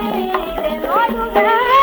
and